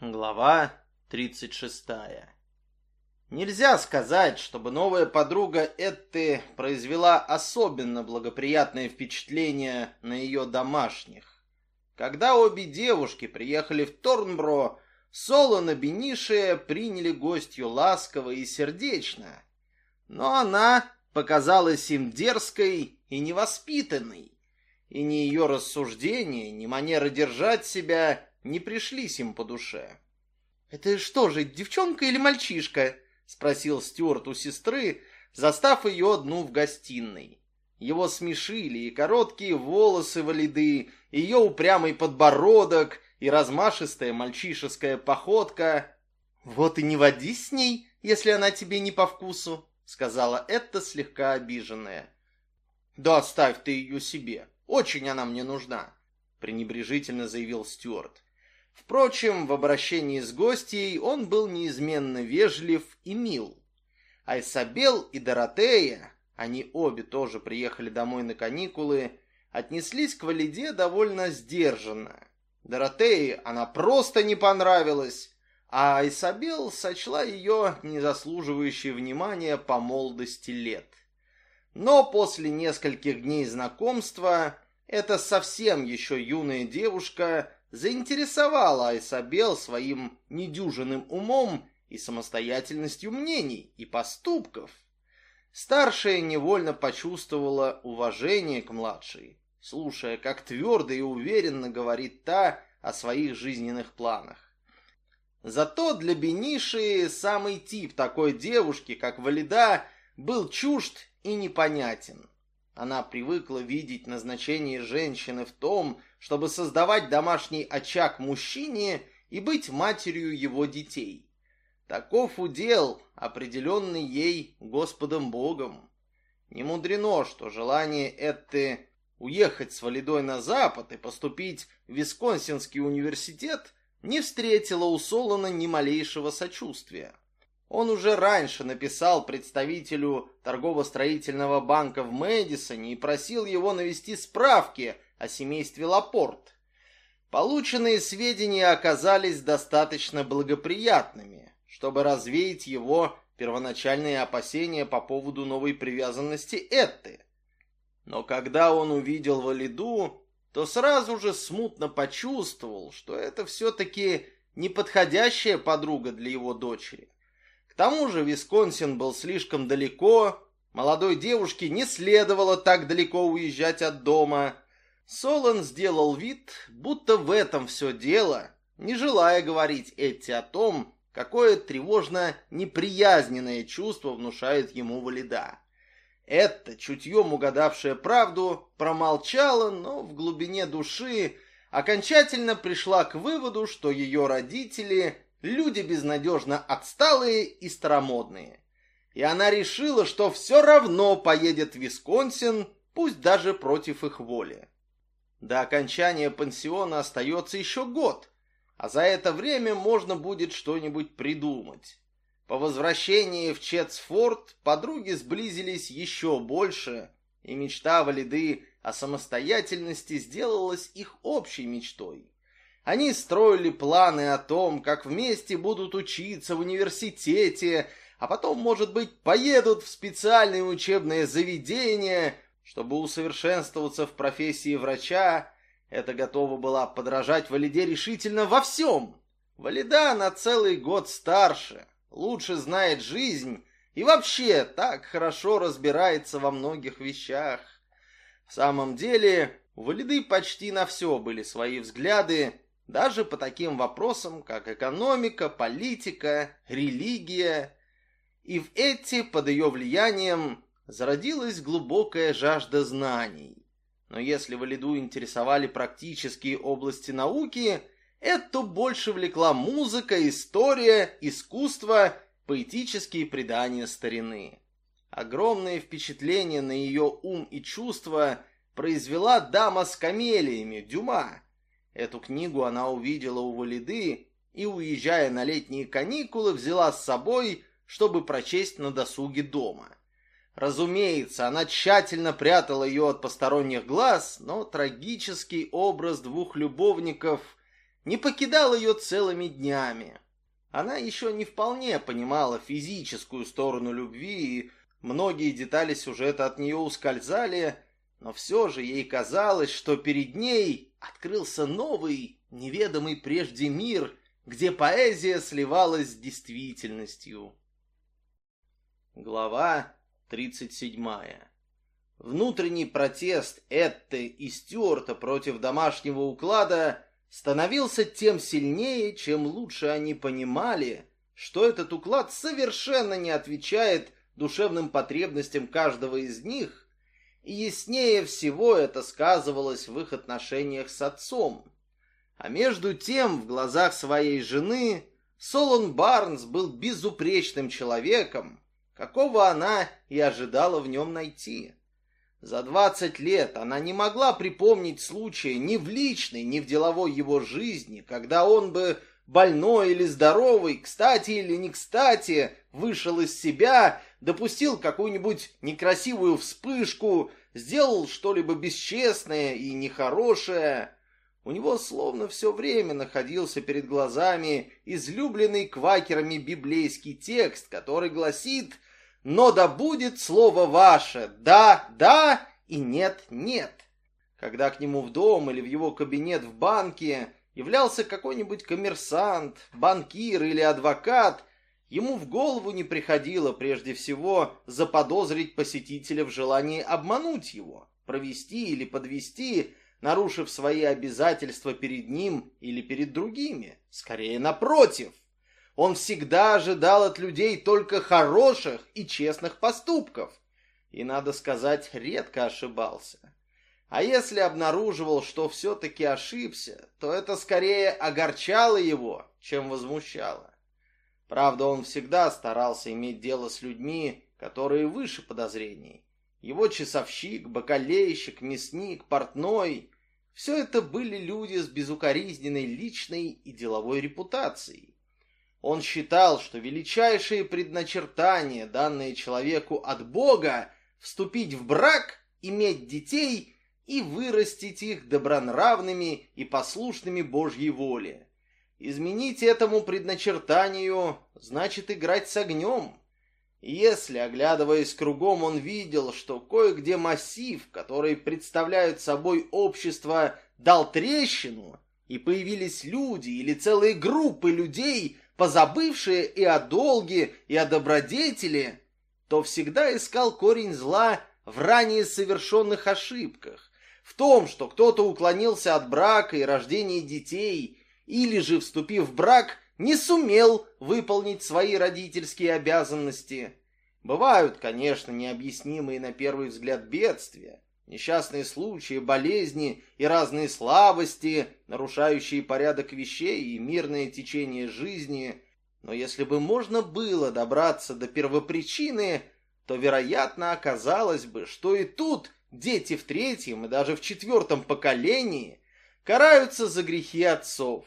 Глава 36 Нельзя сказать, чтобы новая подруга Этты произвела особенно благоприятное впечатление на ее домашних. Когда обе девушки приехали в Торнбро, Солон и Бенишия приняли гостью ласково и сердечно, но она показалась им дерзкой и невоспитанной, и ни ее рассуждения, ни манера держать себя не пришлись им по душе. «Это что же, девчонка или мальчишка?» — спросил Стюарт у сестры, застав ее одну в гостиной. Его смешили и короткие волосы валиды, и ее упрямый подбородок, и размашистая мальчишеская походка. «Вот и не водись с ней, если она тебе не по вкусу», — сказала Этта слегка обиженная. «Да оставь ты ее себе, очень она мне нужна», — пренебрежительно заявил Стюарт. Впрочем, в обращении с гостьей он был неизменно вежлив и мил. А Исабел и Доротея, они обе тоже приехали домой на каникулы, отнеслись к Валиде довольно сдержанно. Доротее она просто не понравилась, а Исабел сочла ее незаслуживающей внимания по молодости лет. Но после нескольких дней знакомства эта совсем еще юная девушка заинтересовала Айсабел своим недюжинным умом и самостоятельностью мнений и поступков. Старшая невольно почувствовала уважение к младшей, слушая, как твердо и уверенно говорит та о своих жизненных планах. Зато для Бениши самый тип такой девушки, как Валида, был чужд и непонятен. Она привыкла видеть назначение женщины в том, чтобы создавать домашний очаг мужчине и быть матерью его детей. Таков удел, определенный ей Господом Богом. Не мудрено, что желание Этты уехать с Валидой на запад и поступить в Висконсинский университет не встретило у Солона ни малейшего сочувствия. Он уже раньше написал представителю торгово-строительного банка в Мэдисоне и просил его навести справки о семействе Лапорт. Полученные сведения оказались достаточно благоприятными, чтобы развеять его первоначальные опасения по поводу новой привязанности Этты. Но когда он увидел Валиду, то сразу же смутно почувствовал, что это все-таки неподходящая подруга для его дочери. К тому же Висконсин был слишком далеко, молодой девушке не следовало так далеко уезжать от дома – Солон сделал вид, будто в этом все дело, не желая говорить Этти о том, какое тревожно неприязненное чувство внушает ему Валида. Это, чутьем угадавшая правду, промолчала, но в глубине души окончательно пришла к выводу, что ее родители – люди безнадежно отсталые и старомодные. И она решила, что все равно поедет в Висконсин, пусть даже против их воли. До окончания пансиона остается еще год, а за это время можно будет что-нибудь придумать. По возвращении в Четсфорд подруги сблизились еще больше, и мечта Валиды о самостоятельности сделалась их общей мечтой. Они строили планы о том, как вместе будут учиться в университете, а потом, может быть, поедут в специальные учебные заведения, чтобы усовершенствоваться в профессии врача, это готова была подражать Валиде решительно во всем. Валида на целый год старше, лучше знает жизнь и вообще так хорошо разбирается во многих вещах. В самом деле, у Валиды почти на все были свои взгляды, даже по таким вопросам, как экономика, политика, религия. И в эти, под ее влиянием, зародилась глубокая жажда знаний. Но если Валиду интересовали практические области науки, это больше влекла музыка, история, искусство, поэтические предания старины. Огромное впечатление на ее ум и чувства произвела «Дама с камелиями» Дюма. Эту книгу она увидела у Валиды и, уезжая на летние каникулы, взяла с собой, чтобы прочесть на досуге дома. Разумеется, она тщательно прятала ее от посторонних глаз, но трагический образ двух любовников не покидал ее целыми днями. Она еще не вполне понимала физическую сторону любви, и многие детали сюжета от нее ускользали, но все же ей казалось, что перед ней открылся новый, неведомый прежде мир, где поэзия сливалась с действительностью. Глава 37. Внутренний протест Этты и Стюарта против домашнего уклада становился тем сильнее, чем лучше они понимали, что этот уклад совершенно не отвечает душевным потребностям каждого из них, и яснее всего это сказывалось в их отношениях с отцом. А между тем, в глазах своей жены, Солон Барнс был безупречным человеком, какого она и ожидала в нем найти. За двадцать лет она не могла припомнить случая ни в личной, ни в деловой его жизни, когда он бы, больной или здоровый, кстати или не кстати, вышел из себя, допустил какую-нибудь некрасивую вспышку, сделал что-либо бесчестное и нехорошее. У него словно все время находился перед глазами излюбленный квакерами библейский текст, который гласит – но да будет слово ваше «да», «да» и «нет», «нет». Когда к нему в дом или в его кабинет в банке являлся какой-нибудь коммерсант, банкир или адвокат, ему в голову не приходило прежде всего заподозрить посетителя в желании обмануть его, провести или подвести, нарушив свои обязательства перед ним или перед другими. Скорее, напротив. Он всегда ожидал от людей только хороших и честных поступков. И, надо сказать, редко ошибался. А если обнаруживал, что все-таки ошибся, то это скорее огорчало его, чем возмущало. Правда, он всегда старался иметь дело с людьми, которые выше подозрений. Его часовщик, бакалейщик, мясник, портной – все это были люди с безукоризненной личной и деловой репутацией. Он считал, что величайшие предначертания, данные человеку от Бога, вступить в брак, иметь детей и вырастить их добронравными и послушными Божьей воле. Изменить этому предначертанию значит играть с огнем. Если, оглядываясь кругом, он видел, что кое-где массив, который представляет собой общество, дал трещину, и появились люди или целые группы людей, позабывшие и о долге, и о добродетели, то всегда искал корень зла в ранее совершенных ошибках, в том, что кто-то уклонился от брака и рождения детей, или же, вступив в брак, не сумел выполнить свои родительские обязанности. Бывают, конечно, необъяснимые на первый взгляд бедствия, несчастные случаи, болезни и разные слабости, нарушающие порядок вещей и мирное течение жизни. Но если бы можно было добраться до первопричины, то, вероятно, оказалось бы, что и тут дети в третьем и даже в четвертом поколении караются за грехи отцов.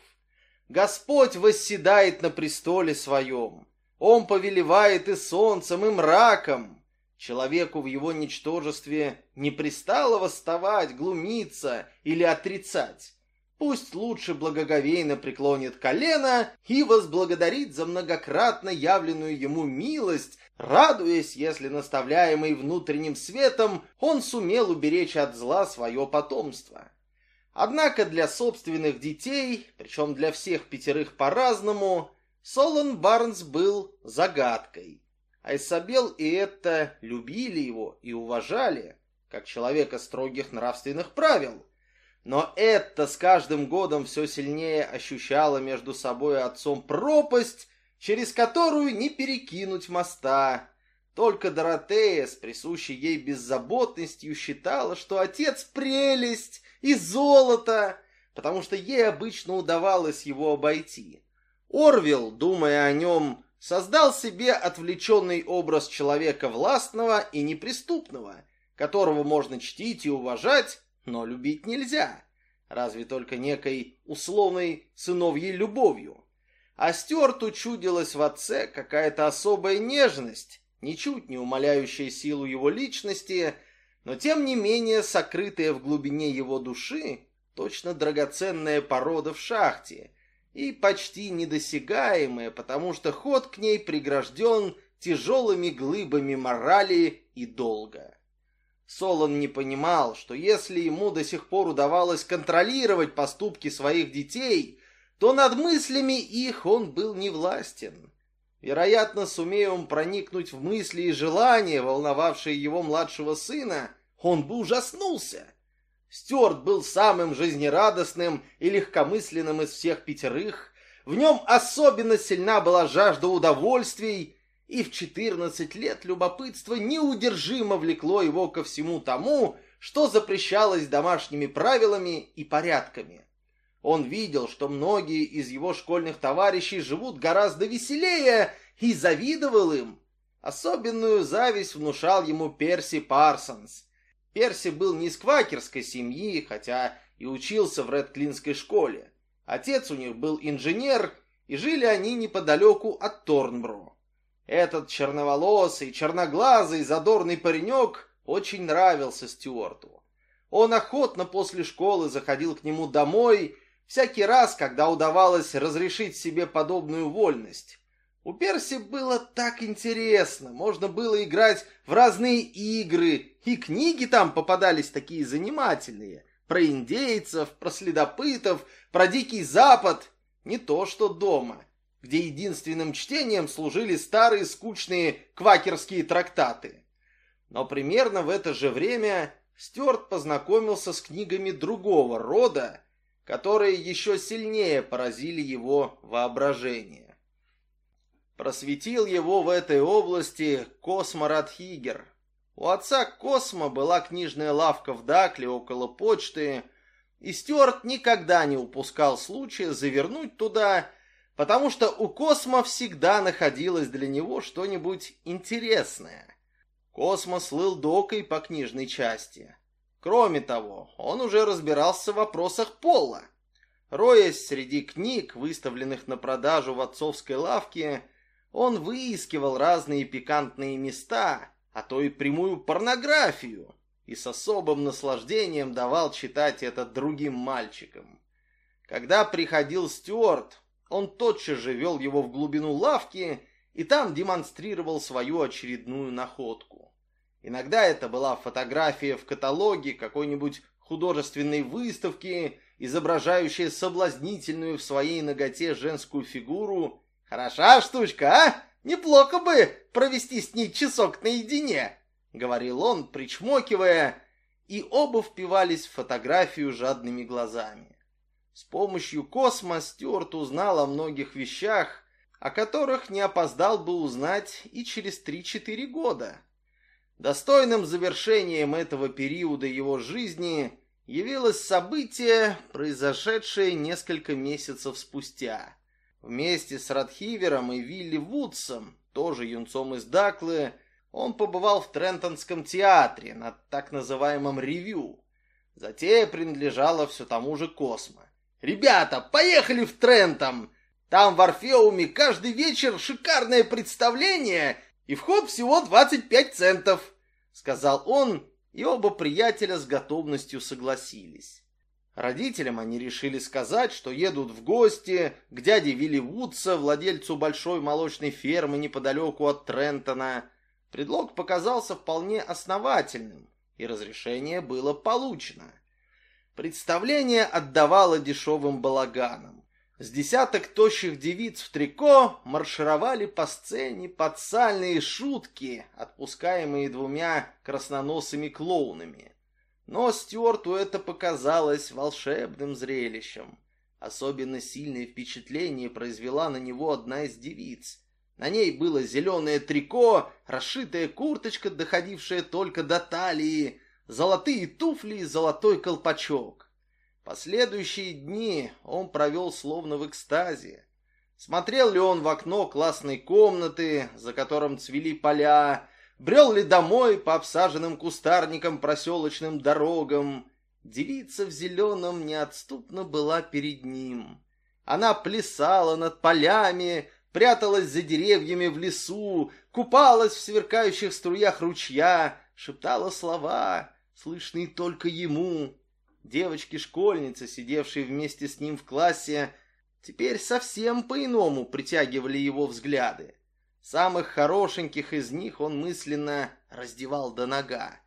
Господь восседает на престоле своем. Он повелевает и солнцем, и мраком. Человеку в его ничтожестве не пристало восставать, глумиться или отрицать. Пусть лучше благоговейно преклонит колено и возблагодарит за многократно явленную ему милость, радуясь, если наставляемый внутренним светом он сумел уберечь от зла свое потомство. Однако для собственных детей, причем для всех пятерых по-разному, Солон Барнс был загадкой. Айсабел и это любили его и уважали, как человека строгих нравственных правил. Но это с каждым годом все сильнее ощущало между собой и отцом пропасть, через которую не перекинуть моста. Только Доротея с присущей ей беззаботностью считала, что отец прелесть и золото, потому что ей обычно удавалось его обойти. Орвил, думая о нем, создал себе отвлеченный образ человека властного и неприступного, которого можно чтить и уважать, но любить нельзя, разве только некой условной сыновьей любовью. А Стюарту чудилась в отце какая-то особая нежность, ничуть не умаляющая силу его личности, но тем не менее сокрытая в глубине его души, точно драгоценная порода в шахте – и почти недосягаемая, потому что ход к ней прегражден тяжелыми глыбами морали и долга. Солон не понимал, что если ему до сих пор удавалось контролировать поступки своих детей, то над мыслями их он был невластен. Вероятно, сумея он проникнуть в мысли и желания, волновавшие его младшего сына, он бы ужаснулся. Стюарт был самым жизнерадостным и легкомысленным из всех пятерых. В нем особенно сильна была жажда удовольствий, и в 14 лет любопытство неудержимо влекло его ко всему тому, что запрещалось домашними правилами и порядками. Он видел, что многие из его школьных товарищей живут гораздо веселее и завидовал им. Особенную зависть внушал ему Перси Парсонс. Перси был не из квакерской семьи, хотя и учился в Редклинской школе. Отец у них был инженер, и жили они неподалеку от Торнбро. Этот черноволосый, черноглазый, задорный паренек очень нравился Стюарту. Он охотно после школы заходил к нему домой, всякий раз, когда удавалось разрешить себе подобную вольность. У Перси было так интересно, можно было играть в разные игры, и книги там попадались такие занимательные. Про индейцев, про следопытов, про Дикий Запад. Не то что дома, где единственным чтением служили старые скучные квакерские трактаты. Но примерно в это же время Стюарт познакомился с книгами другого рода, которые еще сильнее поразили его воображение. Просветил его в этой области Космо Радхигер. У отца Космо была книжная лавка в Дакле около почты, и Стюарт никогда не упускал случая завернуть туда, потому что у Космо всегда находилось для него что-нибудь интересное. Космо слыл докой по книжной части. Кроме того, он уже разбирался в вопросах пола. Роясь среди книг, выставленных на продажу в отцовской лавке, он выискивал разные пикантные места, а то и прямую порнографию, и с особым наслаждением давал читать это другим мальчикам. Когда приходил Стюарт, он тотчас же вел его в глубину лавки и там демонстрировал свою очередную находку. Иногда это была фотография в каталоге какой-нибудь художественной выставки, изображающая соблазнительную в своей ноготе женскую фигуру «Хороша штучка, а? Неплохо бы провести с ней часок наедине», — говорил он, причмокивая, и оба впивались в фотографию жадными глазами. С помощью Космо Стюарт узнал о многих вещах, о которых не опоздал бы узнать и через 3-4 года. Достойным завершением этого периода его жизни явилось событие, произошедшее несколько месяцев спустя. Вместе с Радхивером и Вилли Вудсом, тоже юнцом из Даклы, он побывал в Трентонском театре на так называемом ревью. Затея принадлежала все тому же Космо. «Ребята, поехали в Трентон! Там в Орфеуме каждый вечер шикарное представление, и вход всего 25 центов!» Сказал он, и оба приятеля с готовностью согласились. Родителям они решили сказать, что едут в гости к дяде Вилли Вудса, владельцу большой молочной фермы неподалеку от Трентона. Предлог показался вполне основательным, и разрешение было получено. Представление отдавало дешевым балаганом. С десяток тощих девиц в трико маршировали по сцене под сальные шутки, отпускаемые двумя красноносыми клоунами. Но Стюарту это показалось волшебным зрелищем. Особенно сильное впечатление произвела на него одна из девиц. На ней было зеленое трико, расшитая курточка, доходившая только до талии, золотые туфли и золотой колпачок. Последующие дни он провел словно в экстазе. Смотрел ли он в окно классной комнаты, за которым цвели поля, брел ли домой по обсаженным кустарником проселочным дорогам. Девица в зеленом неотступно была перед ним. Она плясала над полями, пряталась за деревьями в лесу, купалась в сверкающих струях ручья, шептала слова, слышные только ему. Девочки-школьницы, сидевшие вместе с ним в классе, теперь совсем по-иному притягивали его взгляды. Самых хорошеньких из них он мысленно раздевал до нога.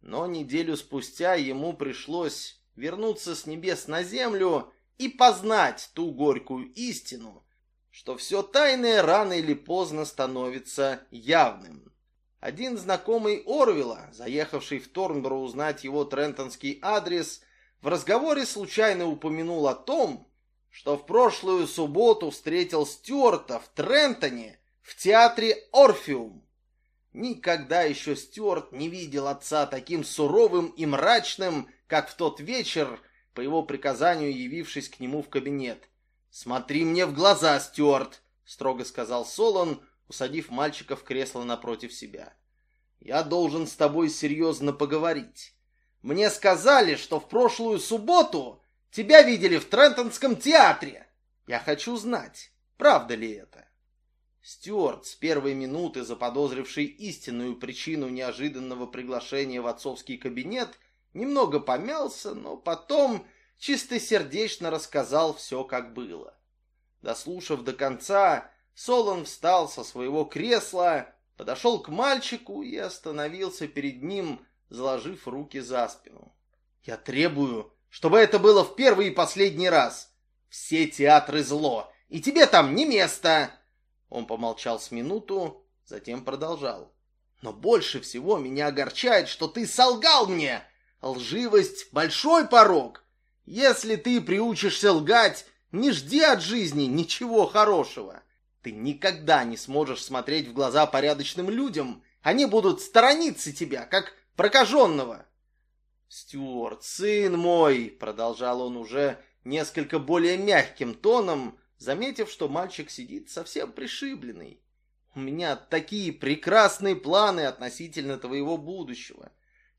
Но неделю спустя ему пришлось вернуться с небес на землю и познать ту горькую истину, что все тайное рано или поздно становится явным. Один знакомый Орвела, заехавший в Торнборо узнать его трентонский адрес, в разговоре случайно упомянул о том, что в прошлую субботу встретил Стюарта в Трентоне в театре «Орфеум». Никогда еще Стюарт не видел отца таким суровым и мрачным, как в тот вечер, по его приказанию явившись к нему в кабинет. «Смотри мне в глаза, Стюарт!» — строго сказал Солон, усадив мальчика в кресло напротив себя. «Я должен с тобой серьезно поговорить. Мне сказали, что в прошлую субботу тебя видели в Трентонском театре. Я хочу знать, правда ли это?» Стюарт, с первой минуты заподозривший истинную причину неожиданного приглашения в отцовский кабинет, немного помялся, но потом чистосердечно рассказал все, как было. Дослушав до конца, Солон встал со своего кресла, подошел к мальчику и остановился перед ним, заложив руки за спину. «Я требую, чтобы это было в первый и последний раз. Все театры зло, и тебе там не место!» Он помолчал с минуту, затем продолжал. «Но больше всего меня огорчает, что ты солгал мне! Лживость — большой порог! Если ты приучишься лгать, не жди от жизни ничего хорошего. Ты никогда не сможешь смотреть в глаза порядочным людям. Они будут сторониться тебя, как прокаженного. Стюарт, сын мой, продолжал он уже несколько более мягким тоном, заметив, что мальчик сидит совсем пришибленный. У меня такие прекрасные планы относительно твоего будущего.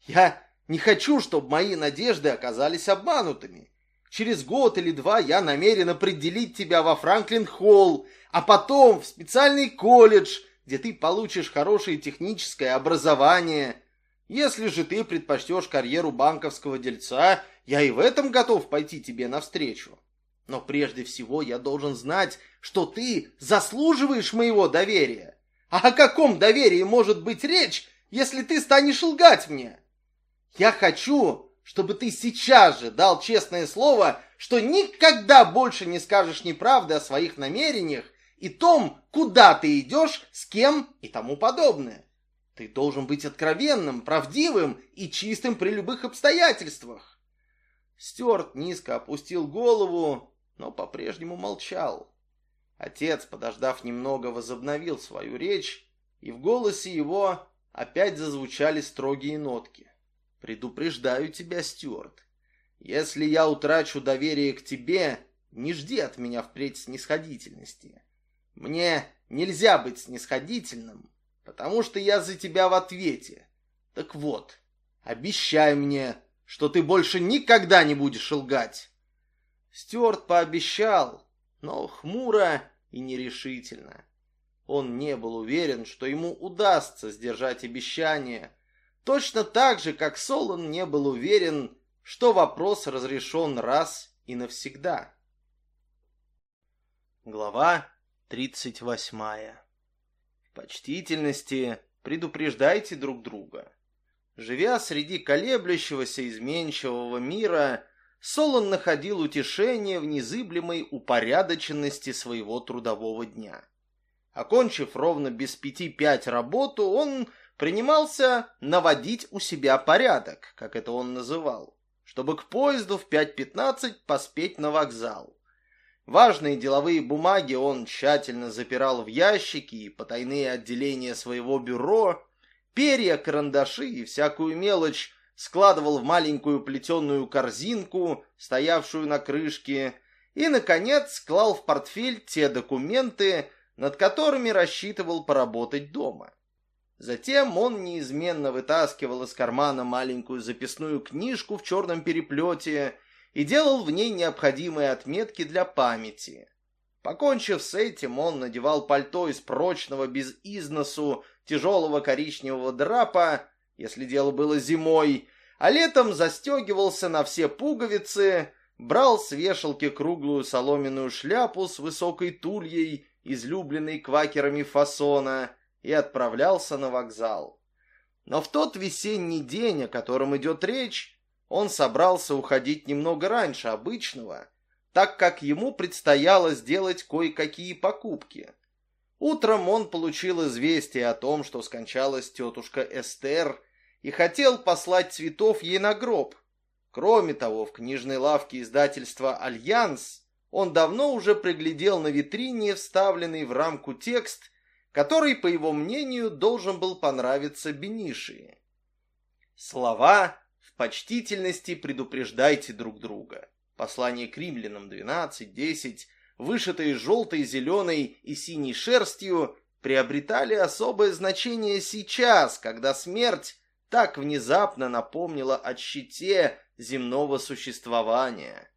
Я не хочу, чтобы мои надежды оказались обманутыми. Через год или два я намерен определить тебя во Франклин-Холл, а потом в специальный колледж, где ты получишь хорошее техническое образование. Если же ты предпочтешь карьеру банковского дельца, я и в этом готов пойти тебе навстречу. Но прежде всего я должен знать, что ты заслуживаешь моего доверия. А о каком доверии может быть речь, если ты станешь лгать мне? Я хочу, чтобы ты сейчас же дал честное слово, что никогда больше не скажешь неправды о своих намерениях и том, куда ты идешь, с кем и тому подобное. Ты должен быть откровенным, правдивым и чистым при любых обстоятельствах. Стюарт низко опустил голову, но по-прежнему молчал. Отец, подождав немного, возобновил свою речь, и в голосе его опять зазвучали строгие нотки. Предупреждаю тебя, Стюарт. Если я утрачу доверие к тебе, не жди от меня впредь снисходительности. Мне нельзя быть снисходительным, потому что я за тебя в ответе. Так вот, обещай мне, что ты больше никогда не будешь лгать. Стюарт пообещал, но хмуро и нерешительно. Он не был уверен, что ему удастся сдержать обещание, Точно так же, как Солон не был уверен, что вопрос разрешен раз и навсегда. Глава 38. В почтительности предупреждайте друг друга. Живя среди колеблющегося изменчивого мира, Солон находил утешение в незыблемой упорядоченности своего трудового дня. Окончив ровно без пяти пять работу, он принимался наводить у себя порядок, как это он называл, чтобы к поезду в 5.15 поспеть на вокзал. Важные деловые бумаги он тщательно запирал в ящики и потайные отделения своего бюро, перья, карандаши и всякую мелочь складывал в маленькую плетеную корзинку, стоявшую на крышке, и, наконец, клал в портфель те документы, над которыми рассчитывал поработать дома. Затем он неизменно вытаскивал из кармана маленькую записную книжку в черном переплете и делал в ней необходимые отметки для памяти. Покончив с этим, он надевал пальто из прочного, без износу, тяжелого коричневого драпа, если дело было зимой, а летом застегивался на все пуговицы, брал с вешалки круглую соломенную шляпу с высокой тульей, излюбленной квакерами фасона, и отправлялся на вокзал. Но в тот весенний день, о котором идет речь, он собрался уходить немного раньше обычного, так как ему предстояло сделать кое-какие покупки. Утром он получил известие о том, что скончалась тетушка Эстер, и хотел послать цветов ей на гроб. Кроме того, в книжной лавке издательства «Альянс» он давно уже приглядел на витрине вставленный в рамку текст, который, по его мнению, должен был понравиться Бениши. Слова «в почтительности предупреждайте друг друга». Послание к римлянам 12.10, вышитые желтой, зеленой и синей шерстью, приобретали особое значение сейчас, когда смерть так внезапно напомнила о щите земного существования.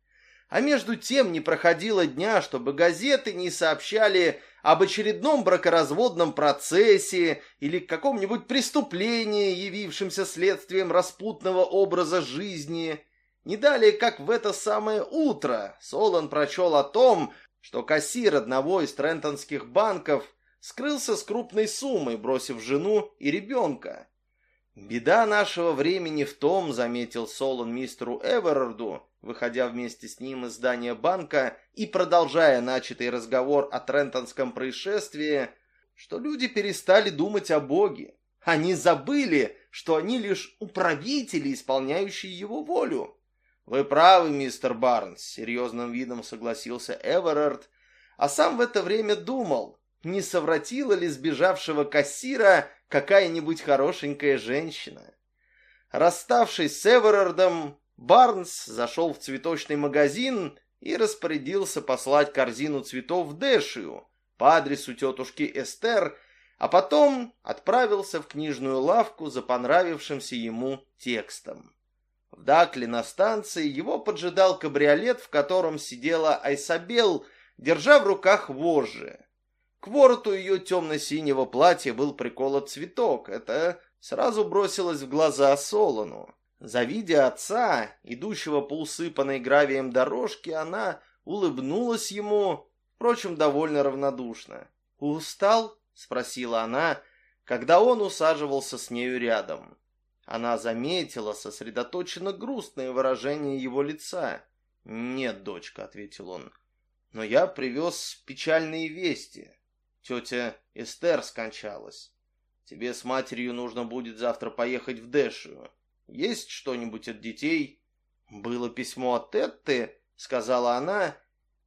А между тем не проходило дня, чтобы газеты не сообщали об очередном бракоразводном процессе или каком-нибудь преступлении, явившемся следствием распутного образа жизни. Не далее, как в это самое утро, Солон прочел о том, что кассир одного из трентонских банков скрылся с крупной суммой, бросив жену и ребенка. «Беда нашего времени в том», — заметил Солон мистеру Эверарду, выходя вместе с ним из здания банка и продолжая начатый разговор о Трентонском происшествии, что люди перестали думать о Боге. Они забыли, что они лишь управители, исполняющие его волю. «Вы правы, мистер Барнс», — серьезным видом согласился Эверард, а сам в это время думал, не совратила ли сбежавшего кассира какая-нибудь хорошенькая женщина. Расставшись с Эверардом, Барнс зашел в цветочный магазин и распорядился послать корзину цветов в Дэшию по адресу тетушки Эстер, а потом отправился в книжную лавку за понравившимся ему текстом. В Дакле на станции его поджидал кабриолет, в котором сидела Айсабел, держа в руках вожжи. К вороту ее темно-синего платья был приколот цветок. Это сразу бросилось в глаза Солону. Завидя отца, идущего по усыпанной гравием дорожке, она улыбнулась ему, впрочем, довольно равнодушно. «Устал?» — спросила она, когда он усаживался с нею рядом. Она заметила сосредоточенно грустное выражение его лица. «Нет, дочка», — ответил он, — «но я привез печальные вести. Тетя Эстер скончалась. Тебе с матерью нужно будет завтра поехать в Дэшию. Есть что-нибудь от детей?» «Было письмо от Тетты», — сказала она,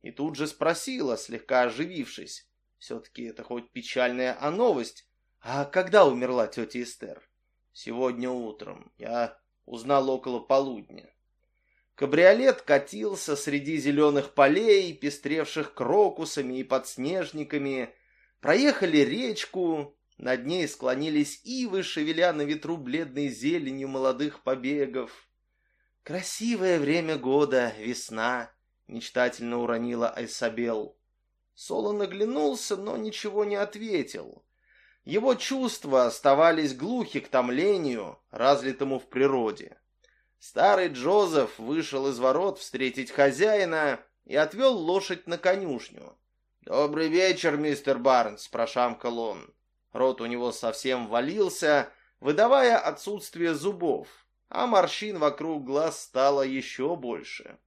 и тут же спросила, слегка оживившись. «Все-таки это хоть печальная, а новость. А когда умерла тетя Эстер?» «Сегодня утром. Я узнал около полудня». Кабриолет катился среди зеленых полей, пестревших крокусами и подснежниками, Проехали речку, над ней склонились ивы, шевеля на ветру бледной зеленью молодых побегов. «Красивое время года, весна», — мечтательно уронила Айсабел. Солон оглянулся, но ничего не ответил. Его чувства оставались глухи к томлению, разлитому в природе. Старый Джозеф вышел из ворот встретить хозяина и отвел лошадь на конюшню. «Добрый вечер, мистер Барнс», — прошамкал он. Рот у него совсем валился, выдавая отсутствие зубов, а морщин вокруг глаз стало еще больше.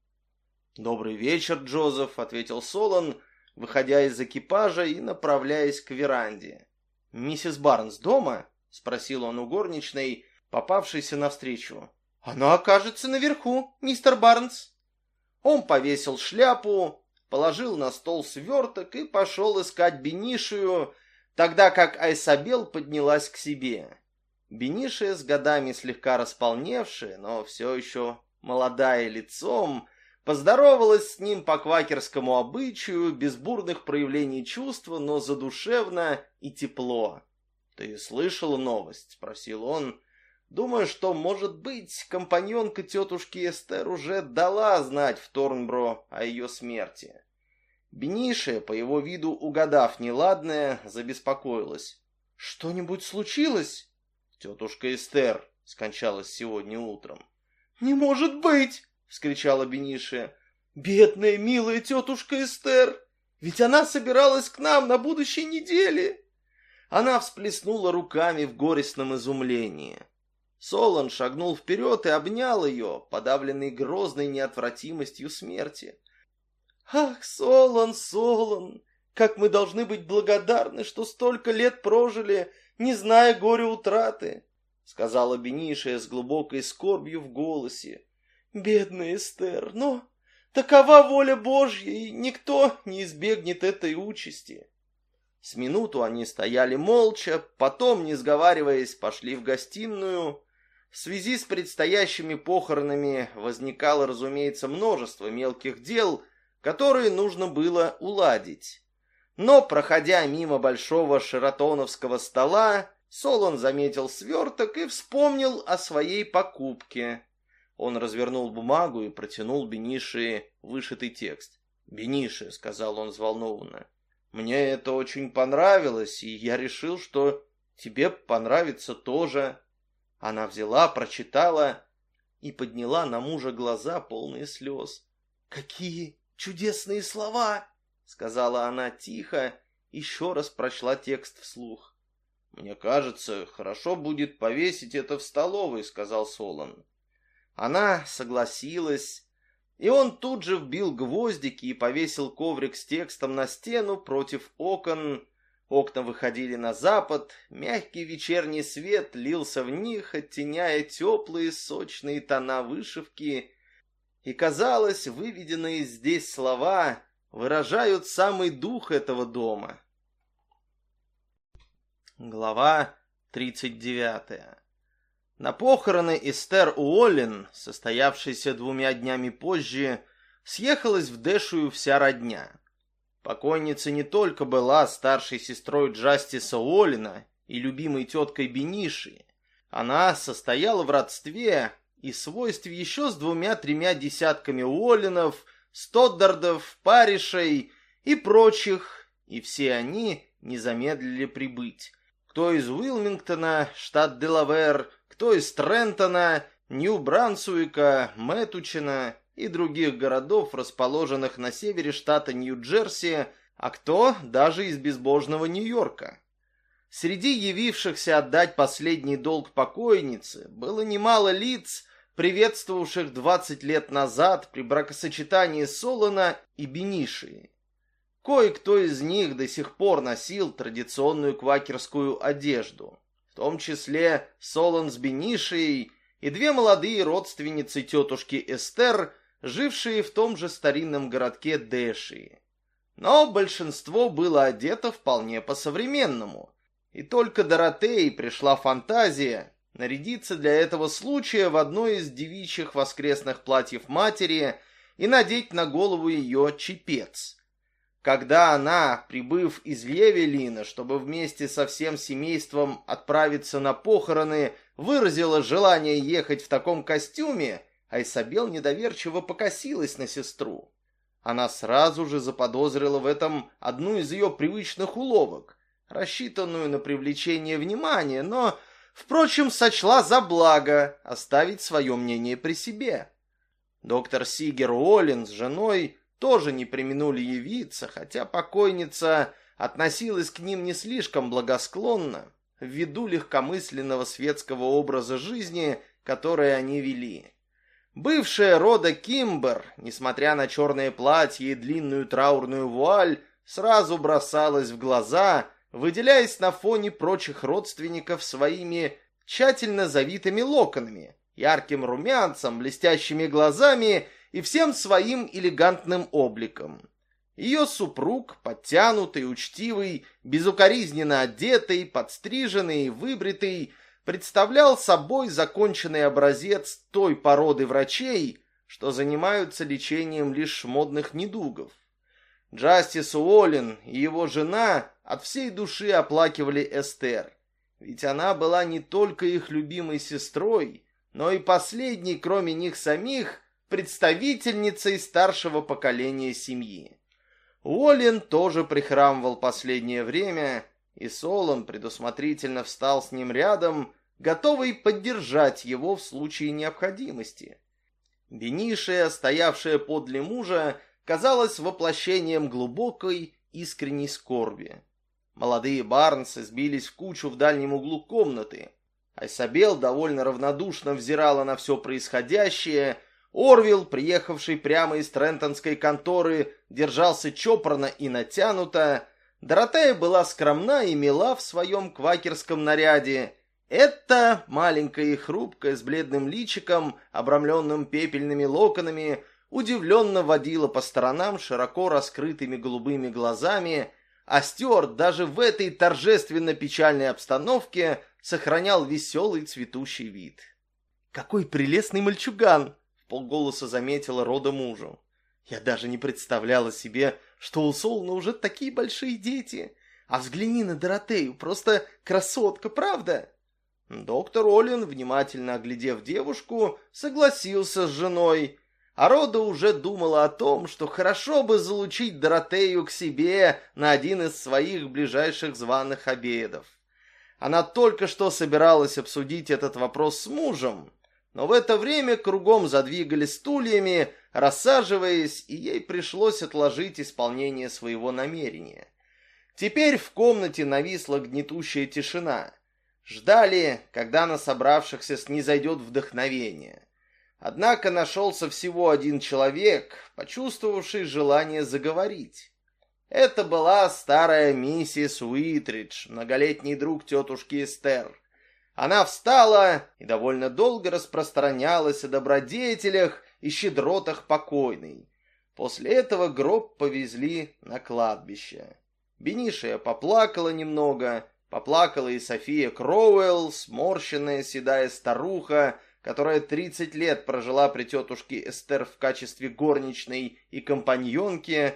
«Добрый вечер, Джозеф», — ответил Солон, выходя из экипажа и направляясь к веранде. «Миссис Барнс дома?» — спросил он у горничной, попавшейся навстречу. «Она окажется наверху, мистер Барнс». Он повесил шляпу, положил на стол сверток и пошел искать Бенишию, тогда как Айсабел поднялась к себе. Бенишия с годами слегка располневшая, но все еще молодая лицом, поздоровалась с ним по квакерскому обычаю, без бурных проявлений чувства, но задушевно и тепло. «Ты слышал новость?» — спросил он, думая, что, может быть, компаньонка тетушки Эстер уже дала знать в Торнбро о ее смерти. Бенишия, по его виду угадав неладное, забеспокоилась. «Что-нибудь случилось?» «Тетушка Эстер скончалась сегодня утром». «Не может быть!» — вскричала Бенишия. Бедная, милая тетушка Эстер! Ведь она собиралась к нам на будущей неделе!» Она всплеснула руками в горестном изумлении. Солон шагнул вперед и обнял ее, подавленный грозной неотвратимостью смерти. «Ах, Солон, Солон, как мы должны быть благодарны, что столько лет прожили, не зная горя утраты!» сказала Бенишия с глубокой скорбью в голосе. «Бедная Эстер, но такова воля Божья, и никто не избегнет этой участи». С минуту они стояли молча, потом, не сговариваясь, пошли в гостиную. В связи с предстоящими похоронами возникало, разумеется, множество мелких дел, которые нужно было уладить. Но, проходя мимо большого шератоновского стола, Солон заметил сверток и вспомнил о своей покупке. Он развернул бумагу и протянул Бениши вышитый текст. «Бениши», — сказал он взволнованно, — «мне это очень понравилось, и я решил, что тебе понравится тоже». Она взяла, прочитала и подняла на мужа глаза, полные слез. «Какие чудесные слова!» — сказала она тихо, еще раз прочла текст вслух. «Мне кажется, хорошо будет повесить это в столовой», — сказал Солон. Она согласилась, и он тут же вбил гвоздики и повесил коврик с текстом на стену против окон. Окна выходили на запад, мягкий вечерний свет лился в них, оттеняя теплые сочные тона вышивки, и, казалось, выведенные здесь слова выражают самый дух этого дома. Глава 39. На похороны Эстер Уоллен, состоявшиеся двумя днями позже, съехалась в Дэшую вся родня. Покойница не только была старшей сестрой Джастиса Уоллена и любимой теткой Бениши, она состояла в родстве и свойстве еще с двумя-тремя десятками Уолленов, Стоддардов, Паришей и прочих, и все они не замедлили прибыть кто из Уилмингтона, штат Делавер, кто из Трентона, Нью-Брансуика, Мэтучина и других городов, расположенных на севере штата Нью-Джерси, а кто даже из безбожного Нью-Йорка. Среди явившихся отдать последний долг покойнице было немало лиц, приветствовавших 20 лет назад при бракосочетании Солона и Бенишии. Кое-кто из них до сих пор носил традиционную квакерскую одежду, в том числе Солон с Бенишией и две молодые родственницы тетушки Эстер, жившие в том же старинном городке Дэшии. Но большинство было одето вполне по-современному, и только Доротеи пришла фантазия нарядиться для этого случая в одно из девичьих воскресных платьев матери и надеть на голову ее чепец – когда она, прибыв из Левелина, чтобы вместе со всем семейством отправиться на похороны, выразила желание ехать в таком костюме, Айсабел недоверчиво покосилась на сестру. Она сразу же заподозрила в этом одну из ее привычных уловок, рассчитанную на привлечение внимания, но, впрочем, сочла за благо оставить свое мнение при себе. Доктор Сигер Уоллен с женой тоже не применули явиться, хотя покойница относилась к ним не слишком благосклонно, ввиду легкомысленного светского образа жизни, который они вели. Бывшая рода Кимбер, несмотря на черное платье и длинную траурную вуаль, сразу бросалась в глаза, выделяясь на фоне прочих родственников своими тщательно завитыми локонами, ярким румянцем, блестящими глазами и всем своим элегантным обликом. Ее супруг, подтянутый, учтивый, безукоризненно одетый, подстриженный выбритый, представлял собой законченный образец той породы врачей, что занимаются лечением лишь модных недугов. Джастис Уоллен и его жена от всей души оплакивали Эстер, ведь она была не только их любимой сестрой, но и последней, кроме них самих, представительницей старшего поколения семьи. Уоллен тоже прихрамывал последнее время, и Солон предусмотрительно встал с ним рядом, готовый поддержать его в случае необходимости. Бенишия, стоявшая подле мужа, казалась воплощением глубокой, искренней скорби. Молодые Барнсы сбились в кучу в дальнем углу комнаты. Айсабел довольно равнодушно взирала на все происходящее. Орвилл, приехавший прямо из Трентонской конторы, держался чопорно и натянуто. Доротея была скромна и мила в своем квакерском наряде. Это маленькая и хрупкая, с бледным личиком, обрамленным пепельными локонами, удивленно водила по сторонам широко раскрытыми голубыми глазами, а Стюарт даже в этой торжественно-печальной обстановке сохранял веселый цветущий вид. «Какой прелестный мальчуган!» — в полголоса заметила рода мужу. «Я даже не представляла себе, что у Солна уже такие большие дети. А взгляни на Доротею, просто красотка, правда?» Доктор Олин, внимательно оглядев девушку, согласился с женой, а Рода уже думала о том, что хорошо бы залучить Доротею к себе на один из своих ближайших званых обедов. Она только что собиралась обсудить этот вопрос с мужем, но в это время кругом задвигали стульями, рассаживаясь, и ей пришлось отложить исполнение своего намерения. Теперь в комнате нависла гнетущая тишина. Ждали, когда на собравшихся снизойдет вдохновение. Однако нашелся всего один человек, почувствовавший желание заговорить. Это была старая миссис Уитридж, многолетний друг тетушки Эстер. Она встала и довольно долго распространялась о добродетелях и щедротах покойной. После этого гроб повезли на кладбище. Бенишия поплакала немного, поплакала и София Кроуэлл, сморщенная седая старуха, которая 30 лет прожила при тетушке Эстер в качестве горничной и компаньонки.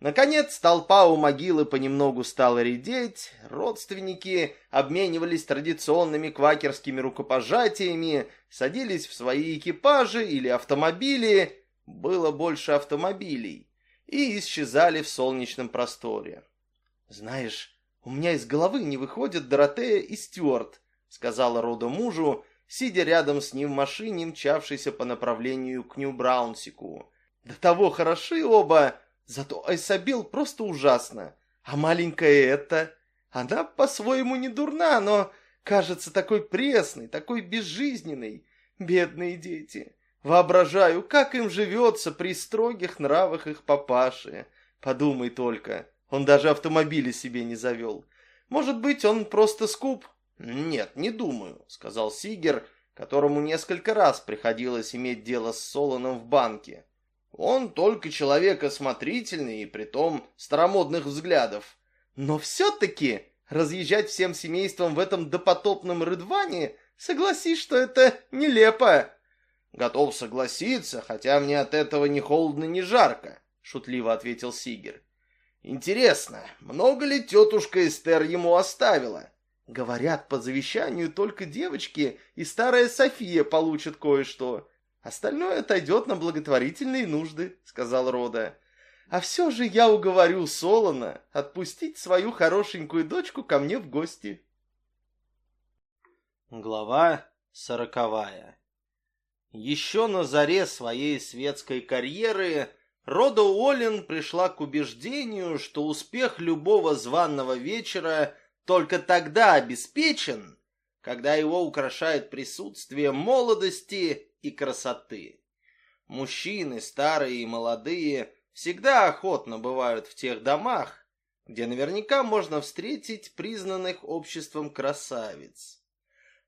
Наконец, толпа у могилы понемногу стала редеть, родственники обменивались традиционными квакерскими рукопожатиями, садились в свои экипажи или автомобили, было больше автомобилей, и исчезали в солнечном просторе. «Знаешь, у меня из головы не выходят Доротея и Стюарт», — сказала Рода мужу, сидя рядом с ним в машине, мчавшейся по направлению к Нью-Браунсику. До того хороши оба, зато Айсабел просто ужасно. А маленькая эта, она по-своему не дурна, но кажется такой пресной, такой безжизненной. Бедные дети. Воображаю, как им живется при строгих нравах их папаши. Подумай только, он даже автомобиля себе не завел. Может быть, он просто скуп, «Нет, не думаю», — сказал Сигер, которому несколько раз приходилось иметь дело с Солоном в банке. «Он только человек осмотрительный и притом старомодных взглядов. Но все-таки разъезжать всем семейством в этом допотопном рыдване, согласись, что это нелепо». «Готов согласиться, хотя мне от этого ни холодно, ни жарко», — шутливо ответил Сигер. «Интересно, много ли тетушка Эстер ему оставила?» Говорят, по завещанию только девочки и старая София получат кое-что. Остальное отойдет на благотворительные нужды, сказал Рода. А все же я уговорю Солона отпустить свою хорошенькую дочку ко мне в гости. Глава сороковая Еще на заре своей светской карьеры Рода Уоллен пришла к убеждению, что успех любого званного вечера – только тогда обеспечен, когда его украшает присутствие молодости и красоты. Мужчины, старые и молодые, всегда охотно бывают в тех домах, где наверняка можно встретить признанных обществом красавиц.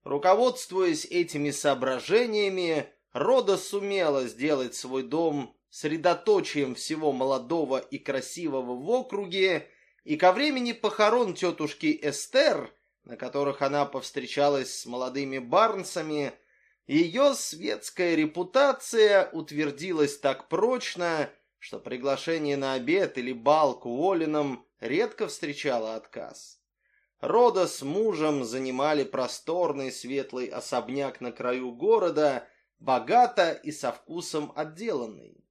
Руководствуясь этими соображениями, Рода сумела сделать свой дом средоточием всего молодого и красивого в округе и ко времени похорон тетушки Эстер, на которых она повстречалась с молодыми Барнсами, ее светская репутация утвердилась так прочно, что приглашение на обед или бал к Уоллинам редко встречало отказ. Рода с мужем занимали просторный светлый особняк на краю города, богато и со вкусом отделанный.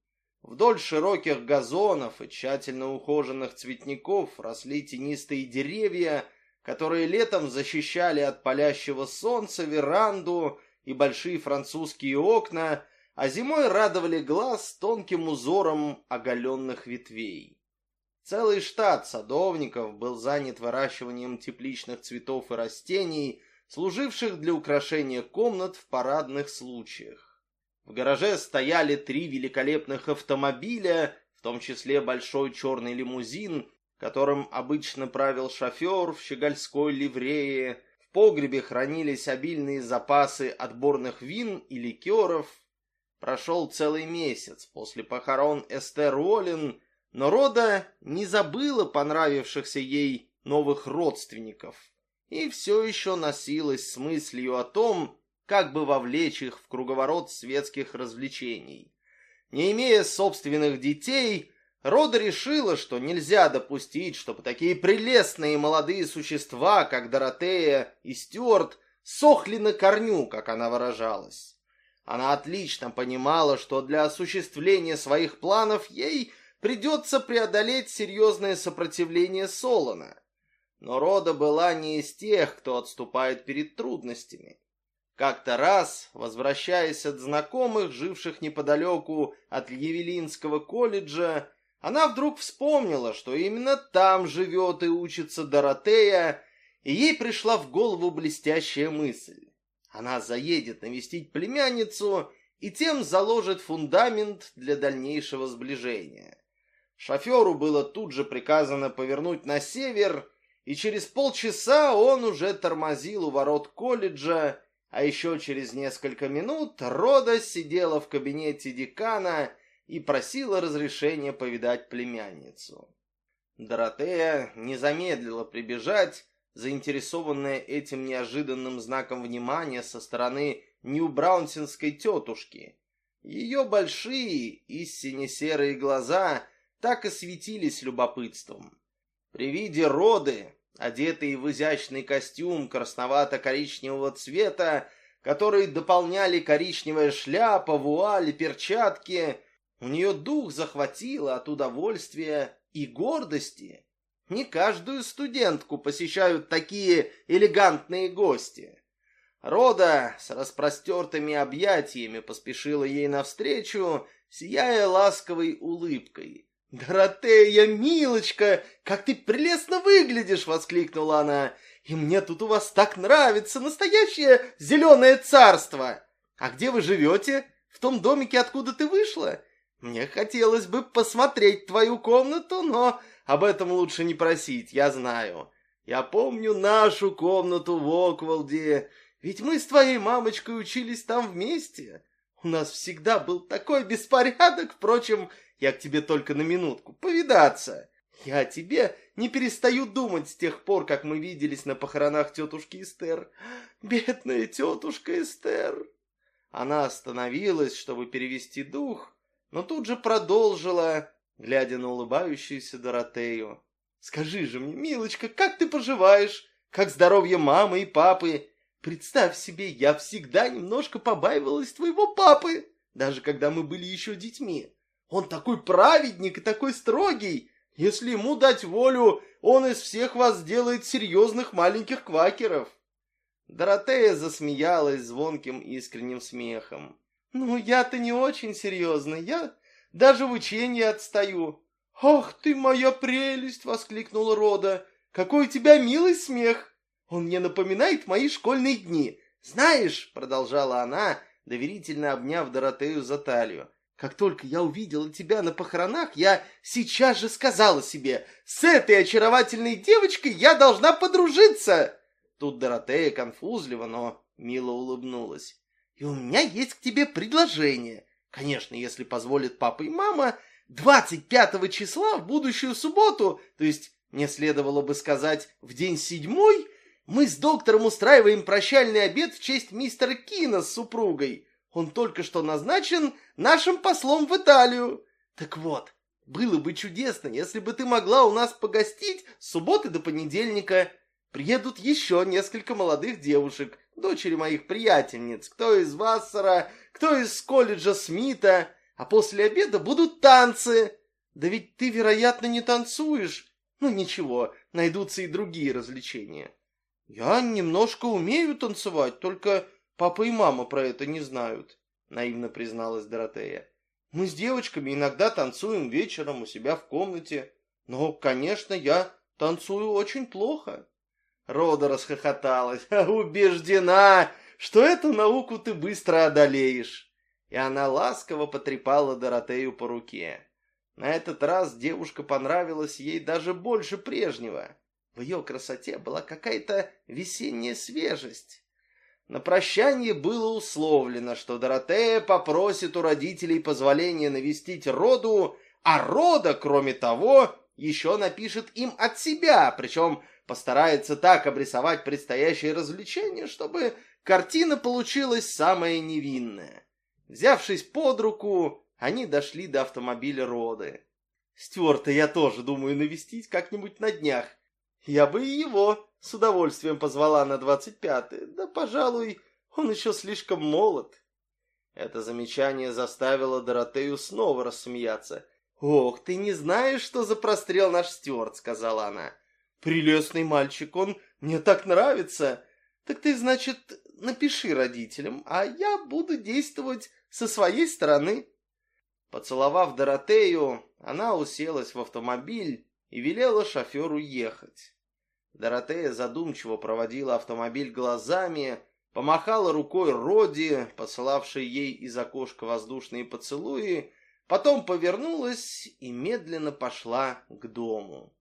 Вдоль широких газонов и тщательно ухоженных цветников росли тенистые деревья, которые летом защищали от палящего солнца веранду и большие французские окна, а зимой радовали глаз тонким узором оголенных ветвей. Целый штат садовников был занят выращиванием тепличных цветов и растений, служивших для украшения комнат в парадных случаях. В гараже стояли три великолепных автомобиля, в том числе большой черный лимузин, которым обычно правил шофер в щегольской ливрее. В погребе хранились обильные запасы отборных вин и ликеров. Прошел целый месяц после похорон Эстер Уоллен, но Рода не забыла понравившихся ей новых родственников и все еще носилась с мыслью о том, как бы вовлечь их в круговорот светских развлечений. Не имея собственных детей, Рода решила, что нельзя допустить, чтобы такие прелестные молодые существа, как Доротея и Стюарт, сохли на корню, как она выражалась. Она отлично понимала, что для осуществления своих планов ей придется преодолеть серьезное сопротивление Солона. Но Рода была не из тех, кто отступает перед трудностями. Как-то раз, возвращаясь от знакомых, живших неподалеку от Евелинского колледжа, она вдруг вспомнила, что именно там живет и учится Доротея, и ей пришла в голову блестящая мысль. Она заедет навестить племянницу и тем заложит фундамент для дальнейшего сближения. Шоферу было тут же приказано повернуть на север, и через полчаса он уже тормозил у ворот колледжа, а еще через несколько минут Рода сидела в кабинете декана и просила разрешения повидать племянницу. Доротея не замедлила прибежать, заинтересованная этим неожиданным знаком внимания со стороны Нью-Браунсинской тетушки. Ее большие и сине-серые глаза так и светились любопытством. При виде роды, одетые в изящный костюм красновато-коричневого цвета, который дополняли коричневая шляпа, вуаль и перчатки, у нее дух захватило от удовольствия и гордости. Не каждую студентку посещают такие элегантные гости. Рода с распростертыми объятиями поспешила ей навстречу, сияя ласковой улыбкой. «Доротея, милочка, как ты прелестно выглядишь!» — воскликнула она. «И мне тут у вас так нравится, настоящее зеленое царство! А где вы живете? В том домике, откуда ты вышла? Мне хотелось бы посмотреть твою комнату, но об этом лучше не просить, я знаю. Я помню нашу комнату в Оквалде, ведь мы с твоей мамочкой учились там вместе. У нас всегда был такой беспорядок, впрочем, я к тебе только на минутку, повидаться. Я о тебе не перестаю думать с тех пор, как мы виделись на похоронах тетушки Эстер. Бедная тетушка Эстер. Она остановилась, чтобы перевести дух, но тут же продолжила, глядя на улыбающуюся Доротею. «Скажи же мне, милочка, как ты поживаешь? Как здоровье мамы и папы? Представь себе, я всегда немножко побаивалась твоего папы, даже когда мы были еще детьми. Он такой праведник и такой строгий. Если ему дать волю, он из всех вас сделает серьезных маленьких квакеров». Доротея засмеялась звонким искренним смехом. «Ну, я-то не очень серьезный, я даже в учении отстаю». «Ах ты моя прелесть!» — воскликнула Рода. «Какой у тебя милый смех! Он мне напоминает мои школьные дни. Знаешь, — продолжала она, доверительно обняв Доротею за талию, как только я увидела тебя на похоронах, я сейчас же сказала себе, с этой очаровательной девочкой я должна подружиться. Тут Доротея конфузливо, но мило улыбнулась. И у меня есть к тебе предложение. Конечно, если позволит папа и мама, 25 числа в будущую субботу, то есть мне следовало бы сказать в день седьмой, мы с доктором устраиваем прощальный обед в честь мистера Кина с супругой. Он только что назначен нашим послом в Италию. Так вот, было бы чудесно, если бы ты могла у нас погостить с субботы до понедельника. Приедут еще несколько молодых девушек, дочери моих приятельниц, кто из Вассера, кто из колледжа Смита, а после обеда будут танцы. Да ведь ты, вероятно, не танцуешь. Ну ничего, найдутся и другие развлечения. Я немножко умею танцевать, только папа и мама про это не знают. наивно призналась Доротея. Мы с девочками иногда танцуем вечером у себя в комнате, но, конечно, я танцую очень плохо. Рода расхохоталась. Убеждена, что эту науку ты быстро одолеешь. И она ласково потрепала Доротею по руке. На этот раз девушка понравилась ей даже больше прежнего. В ее красоте была какая-то весенняя свежесть. На прощание было условлено, что Доротея попросит у родителей позволения навестить Роду, а Рода, кроме того, еще напишет им от себя, причем постарается так обрисовать предстоящее развлечение, чтобы картина получилась самая невинная. Взявшись под руку, они дошли до автомобиля Роды. Стюарта я тоже думаю навестить как-нибудь на днях. Я бы и его с удовольствием позвала на двадцать пятое. Да, пожалуй, он еще слишком молод. Это замечание заставило Доротею снова рассмеяться. «Ох, ты не знаешь, что за прострел наш Стюарт», — сказала она. «Прелестный мальчик, он мне так нравится. Так ты, значит, напиши родителям, а я буду действовать со своей стороны». Поцеловав Доротею, она уселась в автомобиль и велела шоферу ехать. Доротея задумчиво проводила автомобиль глазами, помахала рукой Роди, посылавшей ей из окошка воздушные поцелуи, потом повернулась и медленно пошла к дому.